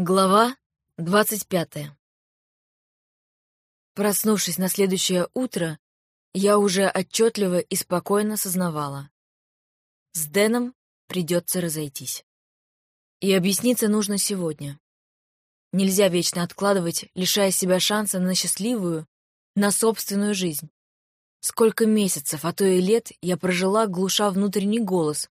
Глава двадцать пятая Проснувшись на следующее утро, я уже отчетливо и спокойно сознавала. С Дэном придется разойтись. И объясниться нужно сегодня. Нельзя вечно откладывать, лишая себя шанса на счастливую, на собственную жизнь. Сколько месяцев, а то и лет я прожила, глуша внутренний голос,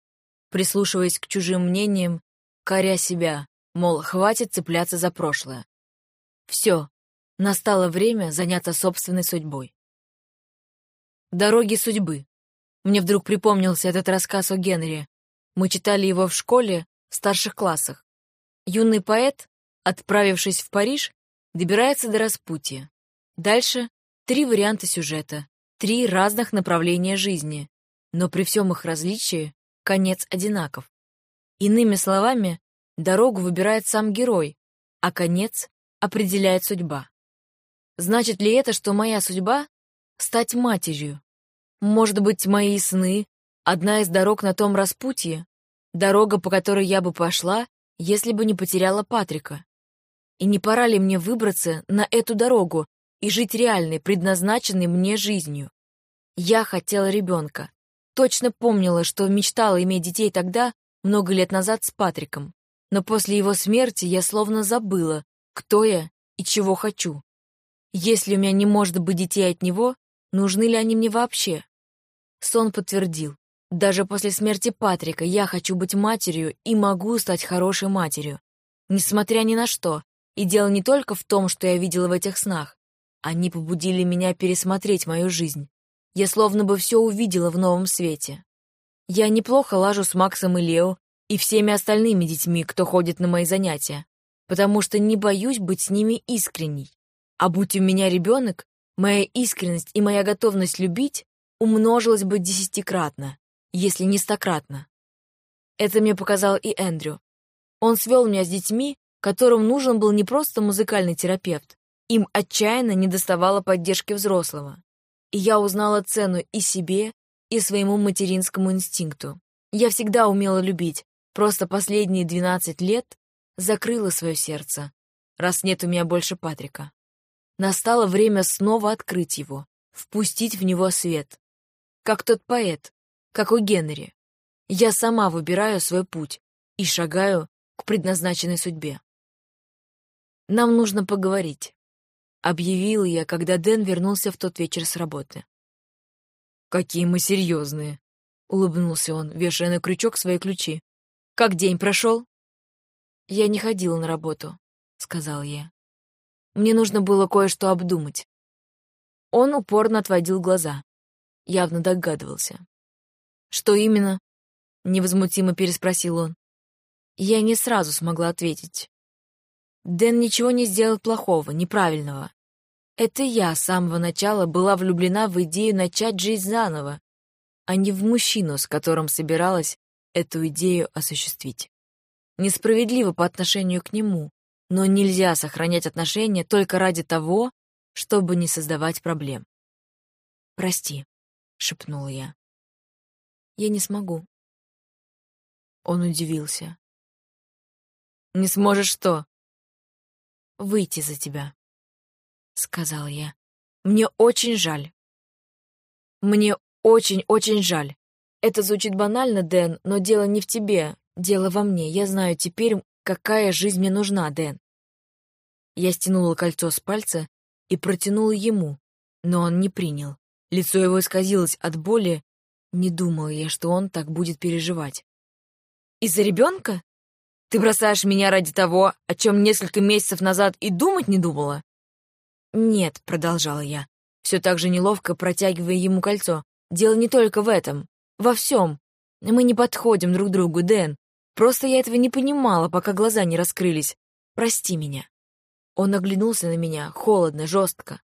прислушиваясь к чужим мнениям, коря себя, мол, хватит цепляться за прошлое. Все, настало время заняться собственной судьбой. «Дороги судьбы». Мне вдруг припомнился этот рассказ о Генри. Мы читали его в школе, в старших классах. Юный поэт, отправившись в Париж, добирается до распутья. Дальше три варианта сюжета, три разных направления жизни, но при всем их различии конец одинаков. Иными словами, дорогу выбирает сам герой, а конец определяет судьба. Значит ли это, что моя судьба — стать матерью? Может быть, мои сны — одна из дорог на том распутье, дорога, по которой я бы пошла, если бы не потеряла Патрика? И не пора ли мне выбраться на эту дорогу и жить реальной, предназначенной мне жизнью? Я хотела ребенка. Точно помнила, что мечтала иметь детей тогда, много лет назад, с Патриком. Но после его смерти я словно забыла, кто я и чего хочу. Если у меня не может быть детей от него, нужны ли они мне вообще? Сон подтвердил. Даже после смерти Патрика я хочу быть матерью и могу стать хорошей матерью. Несмотря ни на что. И дело не только в том, что я видела в этих снах. Они побудили меня пересмотреть мою жизнь. Я словно бы все увидела в новом свете. Я неплохо лажу с Максом и Лео и всеми остальными детьми, кто ходит на мои занятия, потому что не боюсь быть с ними искренней. А будь у меня ребенок, моя искренность и моя готовность любить умножилась бы десятикратно, если не стократно. Это мне показал и Эндрю. Он свел меня с детьми, которым нужен был не просто музыкальный терапевт. Им отчаянно недоставало поддержки взрослого. И я узнала цену и себе, и своему материнскому инстинкту. Я всегда умела любить, просто последние 12 лет закрыла свое сердце, раз нет у меня больше Патрика. Настало время снова открыть его, впустить в него свет. Как тот поэт, как у Генри. Я сама выбираю свой путь и шагаю к предназначенной судьбе. «Нам нужно поговорить», — объявил я, когда Дэн вернулся в тот вечер с работы. «Какие мы серьезные», — улыбнулся он, вешая на крючок свои ключи. «Как день прошел?» «Я не ходила на работу», — сказал я. Мне нужно было кое-что обдумать. Он упорно отводил глаза. Явно догадывался. «Что именно?» — невозмутимо переспросил он. Я не сразу смогла ответить. Дэн ничего не сделал плохого, неправильного. Это я с самого начала была влюблена в идею начать жизнь заново, а не в мужчину, с которым собиралась эту идею осуществить. Несправедливо по отношению к нему, но нельзя сохранять отношения только ради того, чтобы не создавать проблем. «Прости», — шепнула я. «Я не смогу». Он удивился. «Не сможешь что?» «Выйти за тебя», — сказал я. «Мне очень жаль. Мне очень-очень жаль. Это звучит банально, Дэн, но дело не в тебе, дело во мне. Я знаю теперь, Какая жизнь мне нужна, Дэн? Я стянула кольцо с пальца и протянула ему, но он не принял. Лицо его исказилось от боли. Не думала я, что он так будет переживать. «Из-за ребенка? Ты бросаешь меня ради того, о чем несколько месяцев назад и думать не думала?» «Нет», — продолжала я, все так же неловко протягивая ему кольцо. «Дело не только в этом. Во всем. Мы не подходим друг другу, Дэн. Просто я этого не понимала, пока глаза не раскрылись. Прости меня. Он оглянулся на меня, холодно, жестко.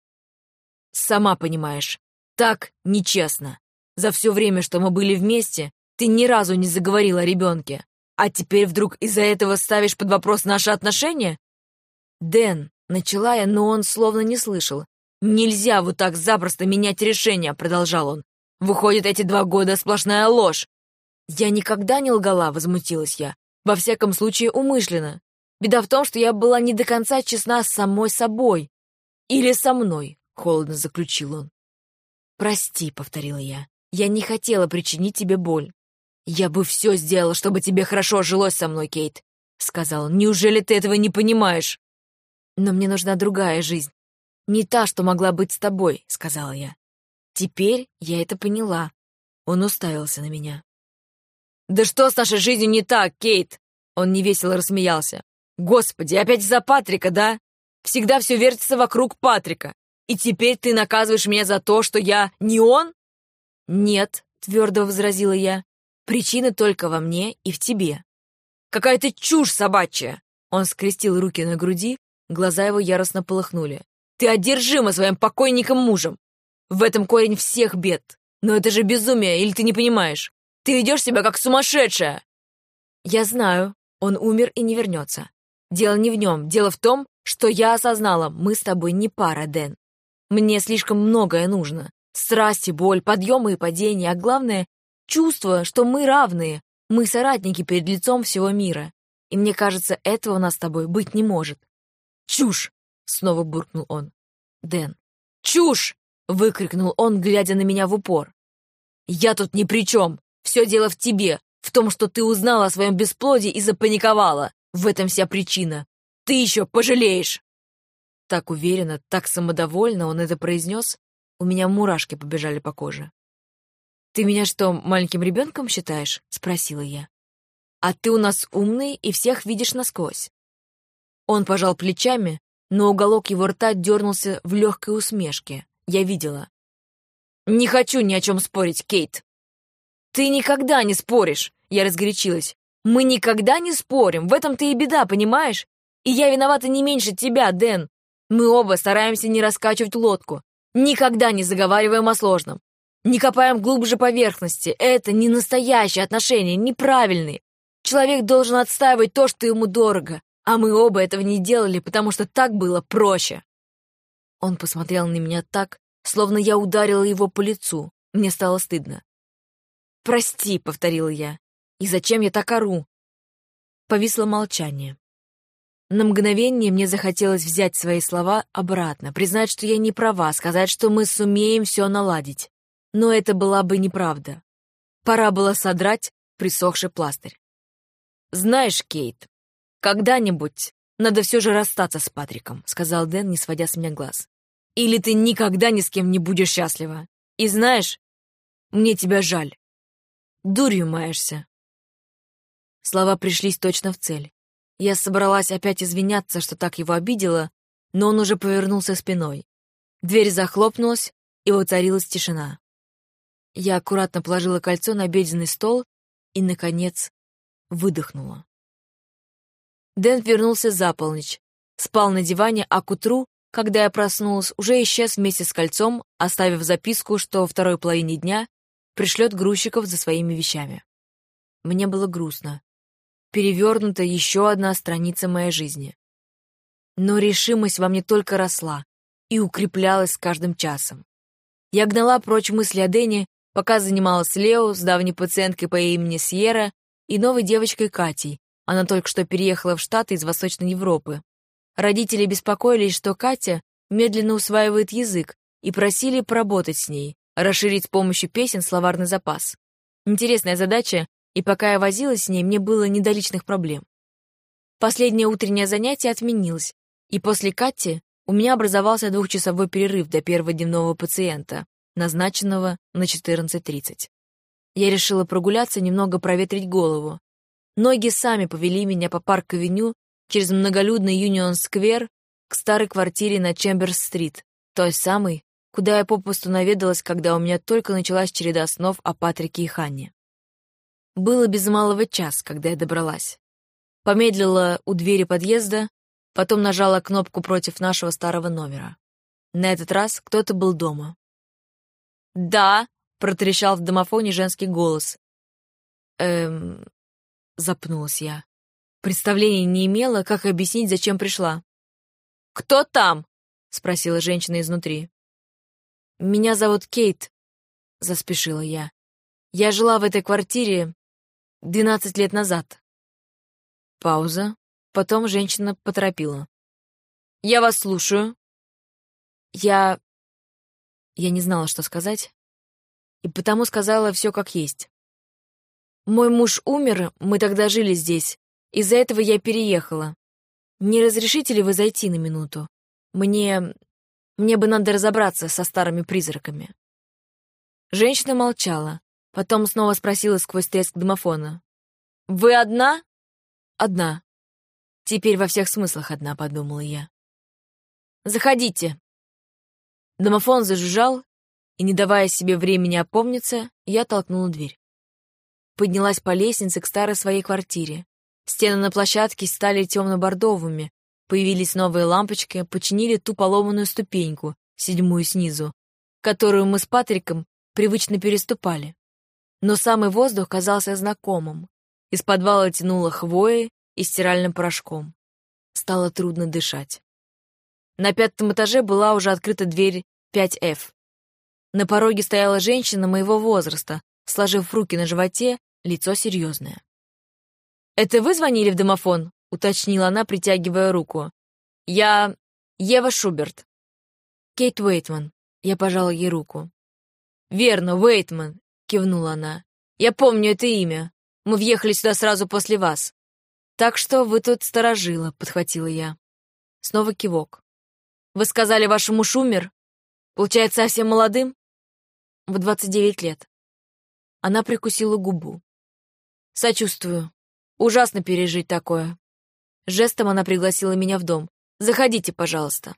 Сама понимаешь, так нечестно. За все время, что мы были вместе, ты ни разу не заговорила о ребенке. А теперь вдруг из-за этого ставишь под вопрос наши отношения? Дэн, начала я, но он словно не слышал. «Нельзя вот так запросто менять решение», — продолжал он. «Выходит, эти два года сплошная ложь. «Я никогда не лгала», — возмутилась я. «Во всяком случае, умышленно. Беда в том, что я была не до конца честна с самой собой. Или со мной, — холодно заключил он. «Прости», — повторила я. «Я не хотела причинить тебе боль». «Я бы все сделала, чтобы тебе хорошо жилось со мной, Кейт», — сказал он. «Неужели ты этого не понимаешь?» «Но мне нужна другая жизнь. Не та, что могла быть с тобой», — сказала я. Теперь я это поняла. Он уставился на меня. «Да что с нашей жизнью не так, Кейт?» Он невесело рассмеялся. «Господи, опять из-за Патрика, да? Всегда все вертится вокруг Патрика. И теперь ты наказываешь меня за то, что я не он?» «Нет», — твердо возразила я. «Причина только во мне и в тебе». «Какая ты чушь собачья!» Он скрестил руки на груди, глаза его яростно полыхнули. «Ты одержима своим покойником мужем! В этом корень всех бед! Но это же безумие, или ты не понимаешь? Ты ведешь себя как сумасшедшая!» «Я знаю, он умер и не вернется. Дело не в нем, дело в том, что я осознала, мы с тобой не пара, Дэн. Мне слишком многое нужно. Страсти, боль, подъемы и падения, а главное — чувство, что мы равные, мы соратники перед лицом всего мира. И мне кажется, этого у нас с тобой быть не может. «Чушь!» — снова буркнул он. «Дэн, чушь!» — выкрикнул он, глядя на меня в упор. «Я тут ни при чем. Все дело в тебе, в том, что ты узнала о своем бесплодии и запаниковала. В этом вся причина. Ты еще пожалеешь!» Так уверенно, так самодовольно он это произнес, у меня мурашки побежали по коже. «Ты меня что, маленьким ребенком считаешь?» — спросила я. «А ты у нас умный и всех видишь насквозь». Он пожал плечами, но уголок его рта дернулся в легкой усмешке. Я видела. «Не хочу ни о чем спорить, Кейт». «Ты никогда не споришь!» — я разгорячилась. «Мы никогда не спорим, в этом-то и беда, понимаешь? И я виновата не меньше тебя, Дэн. Мы оба стараемся не раскачивать лодку, никогда не заговариваем о сложном, не копаем глубже поверхности. Это не настоящие отношения, неправильные. Человек должен отстаивать то, что ему дорого, а мы оба этого не делали, потому что так было проще. Он посмотрел на меня так, словно я ударила его по лицу. Мне стало стыдно. «Прости», — повторила я. «И зачем я так ору?» Повисло молчание. На мгновение мне захотелось взять свои слова обратно, признать, что я не права, сказать, что мы сумеем все наладить. Но это была бы неправда. Пора было содрать присохший пластырь. «Знаешь, Кейт, когда-нибудь надо все же расстаться с Патриком», — сказал Дэн, не сводя с меня глаз. «Или ты никогда ни с кем не будешь счастлива. И знаешь, мне тебя жаль. Дурью маешься». Слова пришлись точно в цель. Я собралась опять извиняться, что так его обидела, но он уже повернулся спиной. Дверь захлопнулась, и воцарилась тишина. Я аккуратно положила кольцо на обеденный стол и, наконец, выдохнула. Дэн вернулся за полночь, спал на диване, а к утру, когда я проснулась, уже исчез вместе с кольцом, оставив записку, что во второй половине дня пришлет грузчиков за своими вещами. Мне было грустно перевернута еще одна страница моей жизни. Но решимость во мне только росла и укреплялась с каждым часом. Я гнала прочь мысли о Дэне, пока занималась Лео с давней пациенткой по имени Сьерра и новой девочкой Катей. Она только что переехала в Штаты из Восточной Европы. Родители беспокоились, что Катя медленно усваивает язык и просили поработать с ней, расширить с помощью песен словарный запас. Интересная задача и пока я возилась с ней, мне было не до личных проблем. Последнее утреннее занятие отменилось, и после Кати у меня образовался двухчасовой перерыв до первого дневного пациента, назначенного на 14.30. Я решила прогуляться, немного проветрить голову. Ноги сами повели меня по парк-авеню через многолюдный Юнион-сквер к старой квартире на Чемберс-стрит, той самой, куда я попусту наведалась, когда у меня только началась череда снов о Патрике и Ханне. Было без малого час, когда я добралась. Помедлила у двери подъезда, потом нажала кнопку против нашего старого номера. На этот раз кто-то был дома. «Да!» — протрещал в домофоне женский голос. «Эм...» — запнулась я. Представления не имела, как объяснить, зачем пришла. «Кто там?» — спросила женщина изнутри. «Меня зовут Кейт», — заспешила я. «Я жила в этой квартире Двенадцать лет назад. Пауза. Потом женщина поторопила. «Я вас слушаю». Я... Я не знала, что сказать, и потому сказала все как есть. Мой муж умер, мы тогда жили здесь. Из-за этого я переехала. Не разрешите ли вы зайти на минуту? Мне... Мне бы надо разобраться со старыми призраками». Женщина молчала, потом снова спросила сквозь треск домофона. «Вы одна?» «Одна». «Теперь во всех смыслах одна», — подумала я. «Заходите». Домофон зажужжал, и, не давая себе времени опомниться, я толкнула дверь поднялась по лестнице к старой своей квартире. Стены на площадке стали темно-бордовыми, появились новые лампочки, починили ту поломанную ступеньку, седьмую снизу, которую мы с Патриком привычно переступали. Но самый воздух казался знакомым. Из подвала тянуло хвоей и стиральным порошком. Стало трудно дышать. На пятом этаже была уже открыта дверь 5F. На пороге стояла женщина моего возраста, сложив руки на животе, лицо серьезное. «Это вы звонили в домофон?» — уточнила она, притягивая руку. «Я... Ева Шуберт». «Кейт Уэйтман». Я пожала ей руку. «Верно, Уэйтман», — кивнула она. «Я помню это имя. Мы въехали сюда сразу после вас. Так что вы тут сторожила», — подхватила я. Снова кивок. «Вы сказали, ваш муж умер? Получается, совсем молодым?» «В двадцать девять лет». Она прикусила губу. «Сочувствую. Ужасно пережить такое». Жестом она пригласила меня в дом. «Заходите, пожалуйста».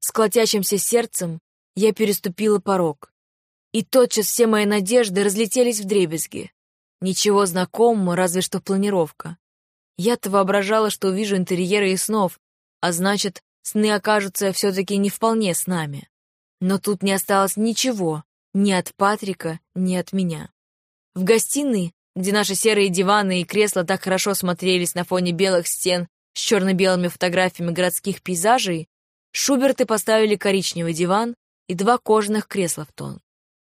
С колотящимся сердцем я переступила порог. И тотчас все мои надежды разлетелись в дребезги. Ничего знакомого, разве что планировка. Я-то воображала, что увижу интерьеры и снов, а значит, сны окажутся все-таки не вполне с нами. Но тут не осталось ничего, ни от Патрика, ни от меня. В гостиной, где наши серые диваны и кресла так хорошо смотрелись на фоне белых стен с черно-белыми фотографиями городских пейзажей, Шуберты поставили коричневый диван и два кожаных кресла в тон.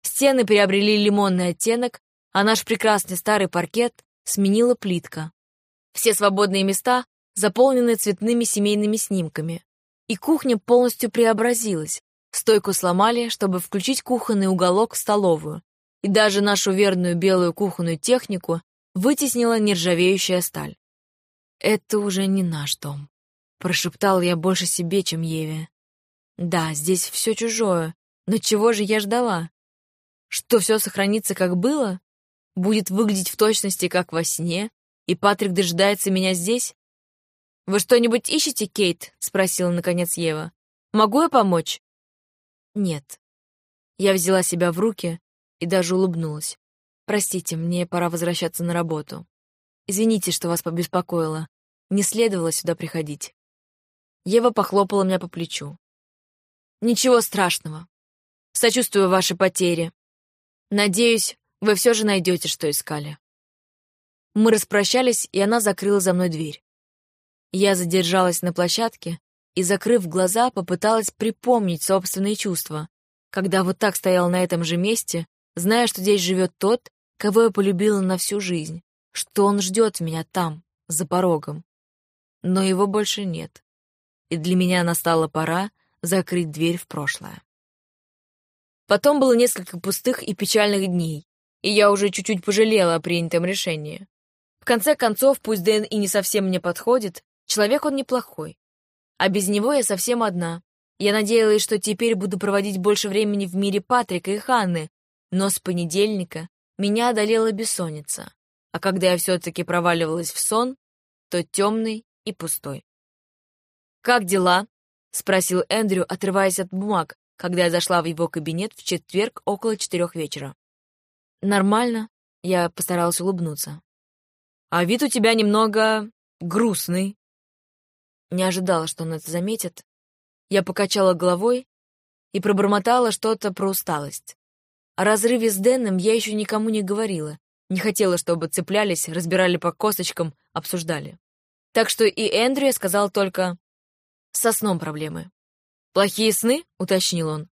Стены приобрели лимонный оттенок, а наш прекрасный старый паркет сменила плитка. Все свободные места заполнены цветными семейными снимками. И кухня полностью преобразилась, Стойку сломали, чтобы включить кухонный уголок в столовую, и даже нашу верную белую кухонную технику вытеснила нержавеющая сталь. «Это уже не наш дом», — прошептал я больше себе, чем Еве. «Да, здесь все чужое, но чего же я ждала? Что все сохранится, как было? Будет выглядеть в точности, как во сне, и Патрик дожидается меня здесь?» «Вы что-нибудь ищете, Кейт?» — спросила, наконец, Ева. «Могу я помочь?» Нет. Я взяла себя в руки и даже улыбнулась. Простите, мне пора возвращаться на работу. Извините, что вас побеспокоила. Не следовало сюда приходить. Ева похлопала меня по плечу. Ничего страшного. Сочувствую вашей потере. Надеюсь, вы все же найдете, что искали. Мы распрощались, и она закрыла за мной дверь. Я задержалась на площадке, и, закрыв глаза, попыталась припомнить собственные чувства, когда вот так стоял на этом же месте, зная, что здесь живет тот, кого я полюбила на всю жизнь, что он ждет меня там, за порогом. Но его больше нет. И для меня настала пора закрыть дверь в прошлое. Потом было несколько пустых и печальных дней, и я уже чуть-чуть пожалела о принятом решении. В конце концов, пусть Дэн и не совсем мне подходит, человек он неплохой. А без него я совсем одна. Я надеялась, что теперь буду проводить больше времени в мире Патрика и Ханны, но с понедельника меня одолела бессонница. А когда я все-таки проваливалась в сон, то темный и пустой. «Как дела?» — спросил Эндрю, отрываясь от бумаг, когда я зашла в его кабинет в четверг около четырех вечера. «Нормально», — я постаралась улыбнуться. «А вид у тебя немного грустный», не ожидала, что он это заметит. Я покачала головой и пробормотала что-то про усталость. О разрыве с Дэном я еще никому не говорила. Не хотела, чтобы цеплялись, разбирали по косточкам, обсуждали. Так что и Эндрю сказал только «со сном проблемы». «Плохие сны?» — уточнил он.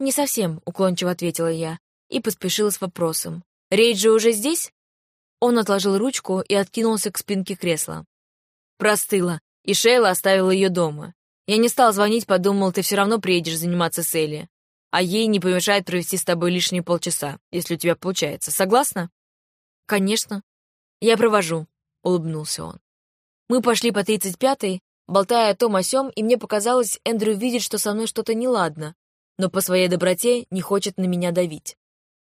«Не совсем», — уклончиво ответила я и поспешила с вопросом. «Рейджи уже здесь?» Он отложил ручку и откинулся к спинке кресла. Простыла, и Шейла оставила ее дома. Я не стал звонить, подумал, ты все равно приедешь заниматься с Элли. А ей не помешает провести с тобой лишние полчаса, если у тебя получается. Согласна? Конечно. Я провожу, улыбнулся он. Мы пошли по 35-й, болтая о том о сём, и мне показалось, Эндрю видит, что со мной что-то неладно, но по своей доброте не хочет на меня давить.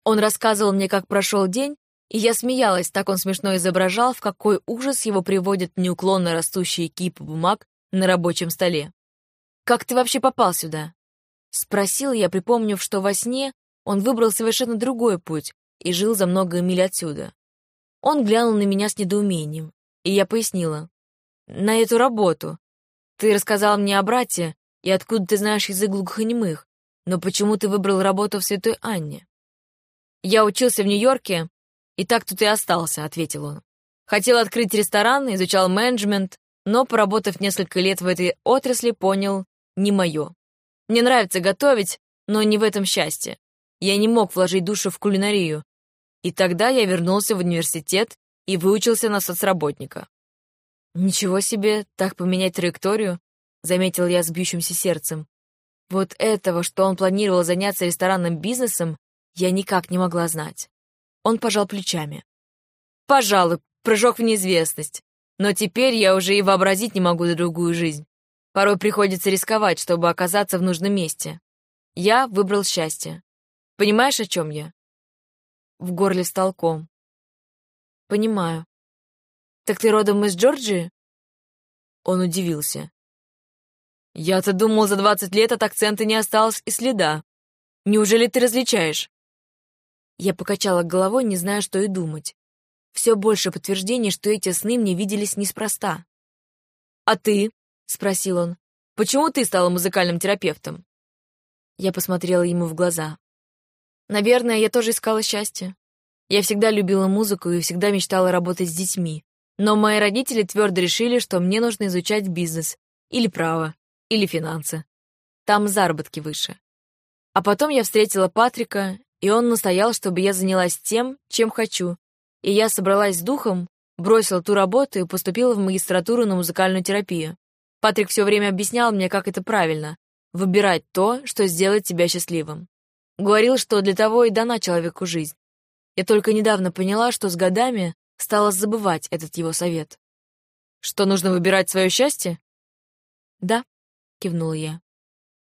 Он рассказывал мне, как прошел день, и я смеялась, так он смешно изображал, в какой ужас его приводят неуклонно растущие кипы бумаг на рабочем столе. «Как ты вообще попал сюда?» Спросил я, припомнив, что во сне он выбрал совершенно другой путь и жил за много миль отсюда. Он глянул на меня с недоумением, и я пояснила. «На эту работу. Ты рассказал мне о брате, и откуда ты знаешь язык глухонемых, но почему ты выбрал работу в Святой Анне?» «Я учился в Нью-Йорке, и так тут и остался», — ответил он. «Хотел открыть ресторан, изучал менеджмент, но, поработав несколько лет в этой отрасли, понял — не мое. Мне нравится готовить, но не в этом счастье. Я не мог вложить душу в кулинарию. И тогда я вернулся в университет и выучился на соцработника. «Ничего себе, так поменять траекторию», — заметил я с бьющимся сердцем. Вот этого, что он планировал заняться ресторанным бизнесом, я никак не могла знать. Он пожал плечами. «Пожалуй, прыжок в неизвестность. Но теперь я уже и вообразить не могу другую жизнь. Порой приходится рисковать, чтобы оказаться в нужном месте. Я выбрал счастье. Понимаешь, о чем я?» В горле встал ком. «Понимаю. Так ты родом из Джорджии?» Он удивился. «Я-то думал, за двадцать лет от акцента не осталось и следа. Неужели ты различаешь?» Я покачала головой, не зная, что и думать. Все больше подтверждений, что эти сны мне виделись неспроста. «А ты?» — спросил он. «Почему ты стала музыкальным терапевтом?» Я посмотрела ему в глаза. «Наверное, я тоже искала счастье. Я всегда любила музыку и всегда мечтала работать с детьми. Но мои родители твердо решили, что мне нужно изучать бизнес, или право, или финансы. Там заработки выше. А потом я встретила Патрика, и он настоял, чтобы я занялась тем, чем хочу. И я собралась с духом, бросила ту работу и поступила в магистратуру на музыкальную терапию. Патрик все время объяснял мне, как это правильно — выбирать то, что сделает тебя счастливым. Говорил, что для того и дана человеку жизнь. Я только недавно поняла, что с годами стала забывать этот его совет. «Что нужно выбирать свое счастье?» «Да», — кивнула я.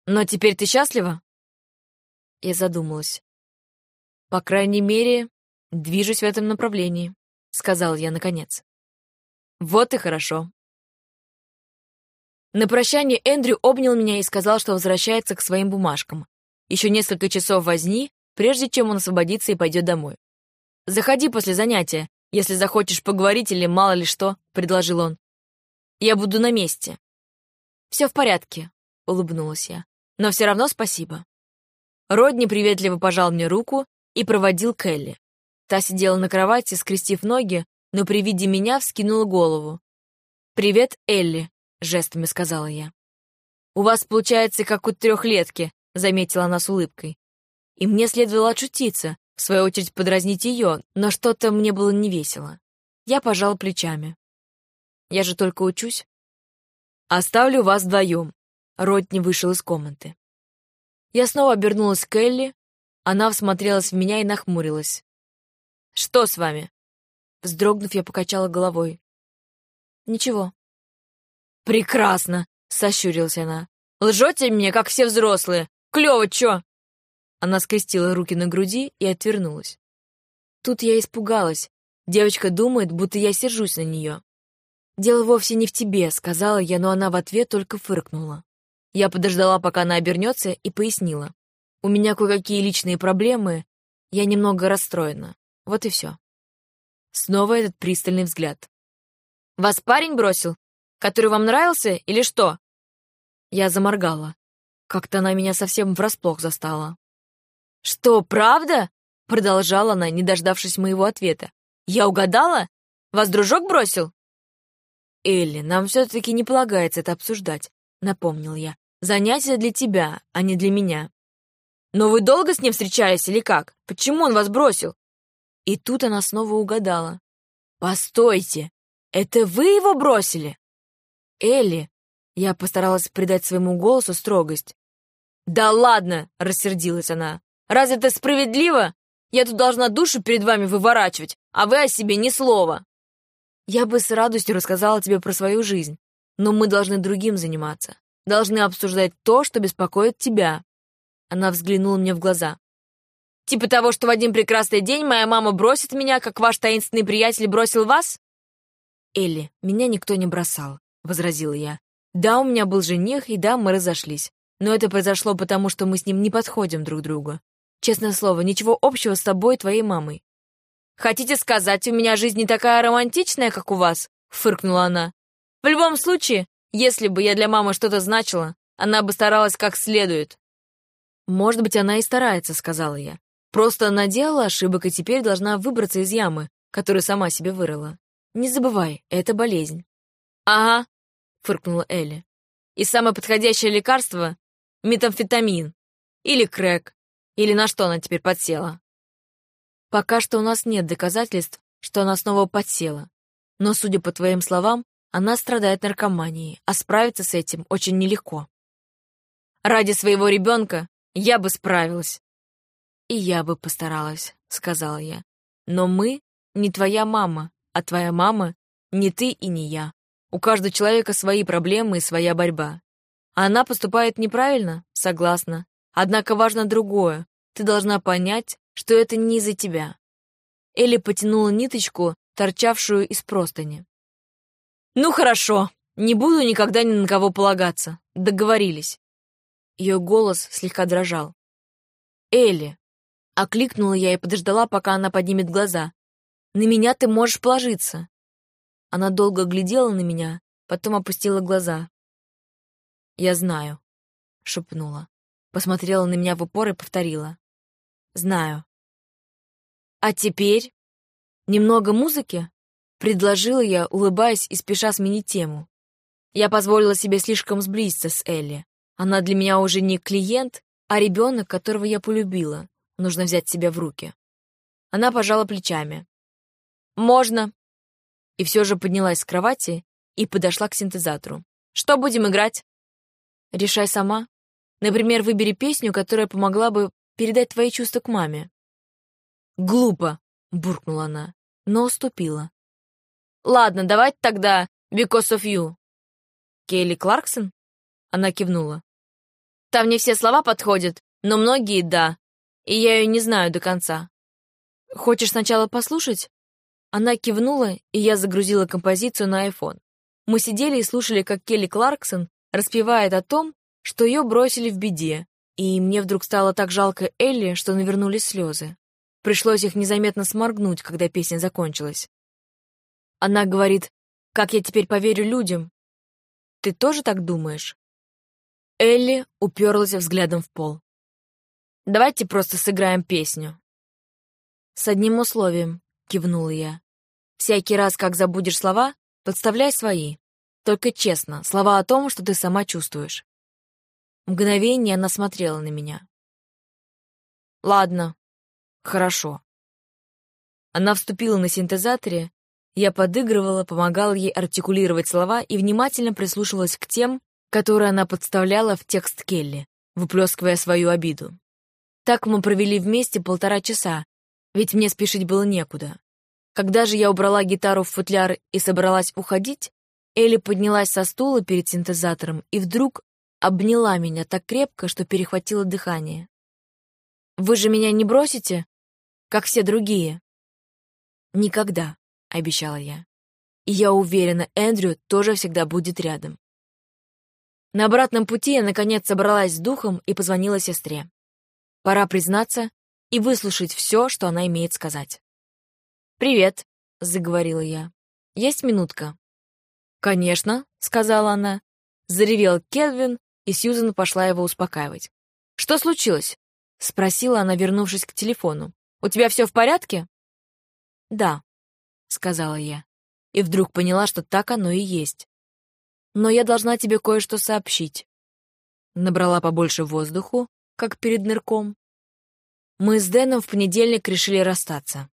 «Но теперь ты счастлива?» Я задумалась. «По крайней мере, движусь в этом направлении», — сказал я наконец. «Вот и хорошо». На прощание Эндрю обнял меня и сказал, что возвращается к своим бумажкам. Еще несколько часов возни, прежде чем он освободится и пойдет домой. «Заходи после занятия, если захочешь поговорить или мало ли что», — предложил он. «Я буду на месте». «Все в порядке», — улыбнулась я. «Но все равно спасибо». Родни приветливо пожал мне руку и проводил Келли. Та сидела на кровати, скрестив ноги, но при виде меня вскинула голову. «Привет, Элли», — жестами сказала я. «У вас получается, как у трехлетки», — заметила она с улыбкой. И мне следовало отшутиться, в свою очередь подразнить ее, но что-то мне было невесело. Я пожал плечами. «Я же только учусь». «Оставлю вас вдвоем», — Родни вышел из комнаты. Я снова обернулась к Элли, она всмотрелась в меня и нахмурилась. «Что с вами?» Вздрогнув, я покачала головой. «Ничего». «Прекрасно!» — сощурилась она. «Лжете мне, как все взрослые? Клево, чё?» Она скрестила руки на груди и отвернулась. Тут я испугалась. Девочка думает, будто я сержусь на нее. «Дело вовсе не в тебе», — сказала я, но она в ответ только фыркнула. Я подождала, пока она обернется, и пояснила. У меня кое-какие личные проблемы, я немного расстроена. Вот и все. Снова этот пристальный взгляд. «Вас парень бросил? Который вам нравился или что?» Я заморгала. Как-то она меня совсем врасплох застала. «Что, правда?» — продолжала она, не дождавшись моего ответа. «Я угадала? Вас дружок бросил?» «Элли, нам все-таки не полагается это обсуждать», — напомнил я. «Занятие для тебя, а не для меня». «Но вы долго с ним встречались или как? Почему он вас бросил?» И тут она снова угадала. «Постойте, это вы его бросили?» Элли!» Я постаралась придать своему голосу строгость. «Да ладно!» — рассердилась она. «Разве это справедливо? Я тут должна душу перед вами выворачивать, а вы о себе ни слова!» Я бы с радостью рассказала тебе про свою жизнь, но мы должны другим заниматься. Должны обсуждать то, что беспокоит тебя. Она взглянула мне в глаза. Типа того, что в один прекрасный день моя мама бросит меня, как ваш таинственный приятель бросил вас? Элли, меня никто не бросал, возразила я. Да, у меня был жених, и да, мы разошлись. Но это произошло потому, что мы с ним не подходим друг другу. Честное слово, ничего общего с тобой и твоей мамой. «Хотите сказать, у меня жизнь не такая романтичная, как у вас?» — фыркнула она. «В любом случае, если бы я для мамы что-то значила, она бы старалась как следует». «Может быть, она и старается», — сказала я. «Просто она делала ошибок и теперь должна выбраться из ямы, которую сама себе вырыла. Не забывай, это болезнь». «Ага», — фыркнула Элли. «И самое подходящее лекарство — метамфетамин. Или крэк. Или на что она теперь подсела?» Пока что у нас нет доказательств, что она снова подсела. Но, судя по твоим словам, она страдает наркоманией, а справиться с этим очень нелегко. Ради своего ребенка я бы справилась. И я бы постаралась, сказала я. Но мы не твоя мама, а твоя мама не ты и не я. У каждого человека свои проблемы и своя борьба. А она поступает неправильно, согласна. Однако важно другое. Ты должна понять, что это не из-за тебя. Элли потянула ниточку, торчавшую из простыни. «Ну хорошо, не буду никогда ни на кого полагаться. Договорились». Ее голос слегка дрожал. «Элли!» — окликнула я и подождала, пока она поднимет глаза. «На меня ты можешь положиться». Она долго глядела на меня, потом опустила глаза. «Я знаю», — шепнула. Посмотрела на меня в упор и повторила. «Знаю». «А теперь?» «Немного музыки?» — предложила я, улыбаясь и спеша сменить тему. Я позволила себе слишком сблизиться с Элли. Она для меня уже не клиент, а ребенок, которого я полюбила. Нужно взять себя в руки. Она пожала плечами. «Можно». И все же поднялась с кровати и подошла к синтезатору. «Что будем играть?» «Решай сама. Например, выбери песню, которая помогла бы передать твои чувства к маме. «Глупо!» — буркнула она, но уступила. «Ладно, давайте тогда «Because of You». «Келли Кларксон?» Она кивнула. «Там не все слова подходят, но многие — да, и я ее не знаю до конца». «Хочешь сначала послушать?» Она кивнула, и я загрузила композицию на iPhone. Мы сидели и слушали, как Келли Кларксон распевает о том, что ее бросили в беде, и мне вдруг стало так жалко Элли, что навернулись слезы. Пришлось их незаметно сморгнуть, когда песня закончилась. Она говорит, «Как я теперь поверю людям?» «Ты тоже так думаешь?» Элли уперлась взглядом в пол. «Давайте просто сыграем песню». «С одним условием», — кивнула я. «Всякий раз, как забудешь слова, подставляй свои. Только честно, слова о том, что ты сама чувствуешь». Мгновение она смотрела на меня. «Ладно, хорошо». Она вступила на синтезаторе, я подыгрывала, помогала ей артикулировать слова и внимательно прислушивалась к тем, которые она подставляла в текст Келли, выплескивая свою обиду. Так мы провели вместе полтора часа, ведь мне спешить было некуда. Когда же я убрала гитару в футляр и собралась уходить, Элли поднялась со стула перед синтезатором и вдруг обняла меня так крепко, что перехватило дыхание. «Вы же меня не бросите, как все другие?» «Никогда», — обещала я. «И я уверена, Эндрю тоже всегда будет рядом». На обратном пути я, наконец, собралась с духом и позвонила сестре. Пора признаться и выслушать все, что она имеет сказать. «Привет», — заговорила я. «Есть минутка?» «Конечно», — сказала она. Заревел Келвин, и Сьюзен пошла его успокаивать. «Что случилось?» — спросила она, вернувшись к телефону. «У тебя все в порядке?» «Да», — сказала я, и вдруг поняла, что так оно и есть. «Но я должна тебе кое-что сообщить». Набрала побольше воздуху, как перед нырком. Мы с Дэном в понедельник решили расстаться.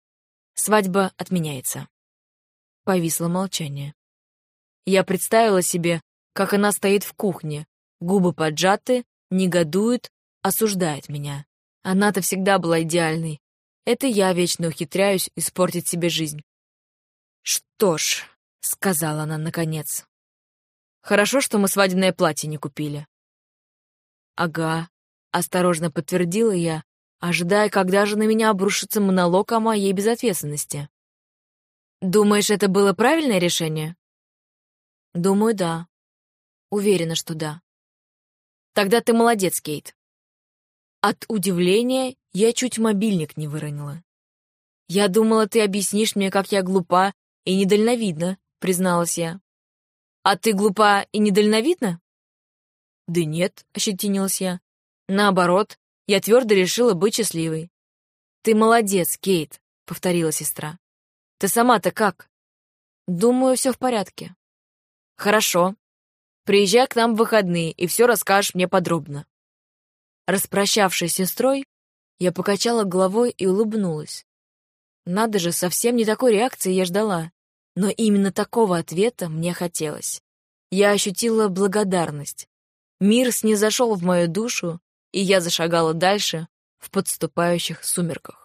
Свадьба отменяется. Повисло молчание. Я представила себе, как она стоит в кухне, губы поджаты, негодует, осуждает меня. Она-то всегда была идеальной. Это я вечно ухитряюсь испортить себе жизнь. «Что ж», — сказала она наконец, — «хорошо, что мы свадебное платье не купили». «Ага», — осторожно подтвердила я, ожидая, когда же на меня обрушится монолог о моей безответственности. «Думаешь, это было правильное решение?» «Думаю, да. Уверена, что да». «Тогда ты молодец, Кейт». От удивления я чуть мобильник не выронила. «Я думала, ты объяснишь мне, как я глупа и недальновидна», — призналась я. «А ты глупа и недальновидна?» «Да нет», — ощетинилась я. «Наоборот, я твердо решила быть счастливой». «Ты молодец, Кейт», — повторила сестра. «Ты сама-то как?» «Думаю, все в порядке». «Хорошо. Приезжай к нам в выходные и все расскажешь мне подробно». Распрощавшись с сестрой, я покачала головой и улыбнулась. Надо же, совсем не такой реакции я ждала. Но именно такого ответа мне хотелось. Я ощутила благодарность. Мир снизошел в мою душу, и я зашагала дальше в подступающих сумерках.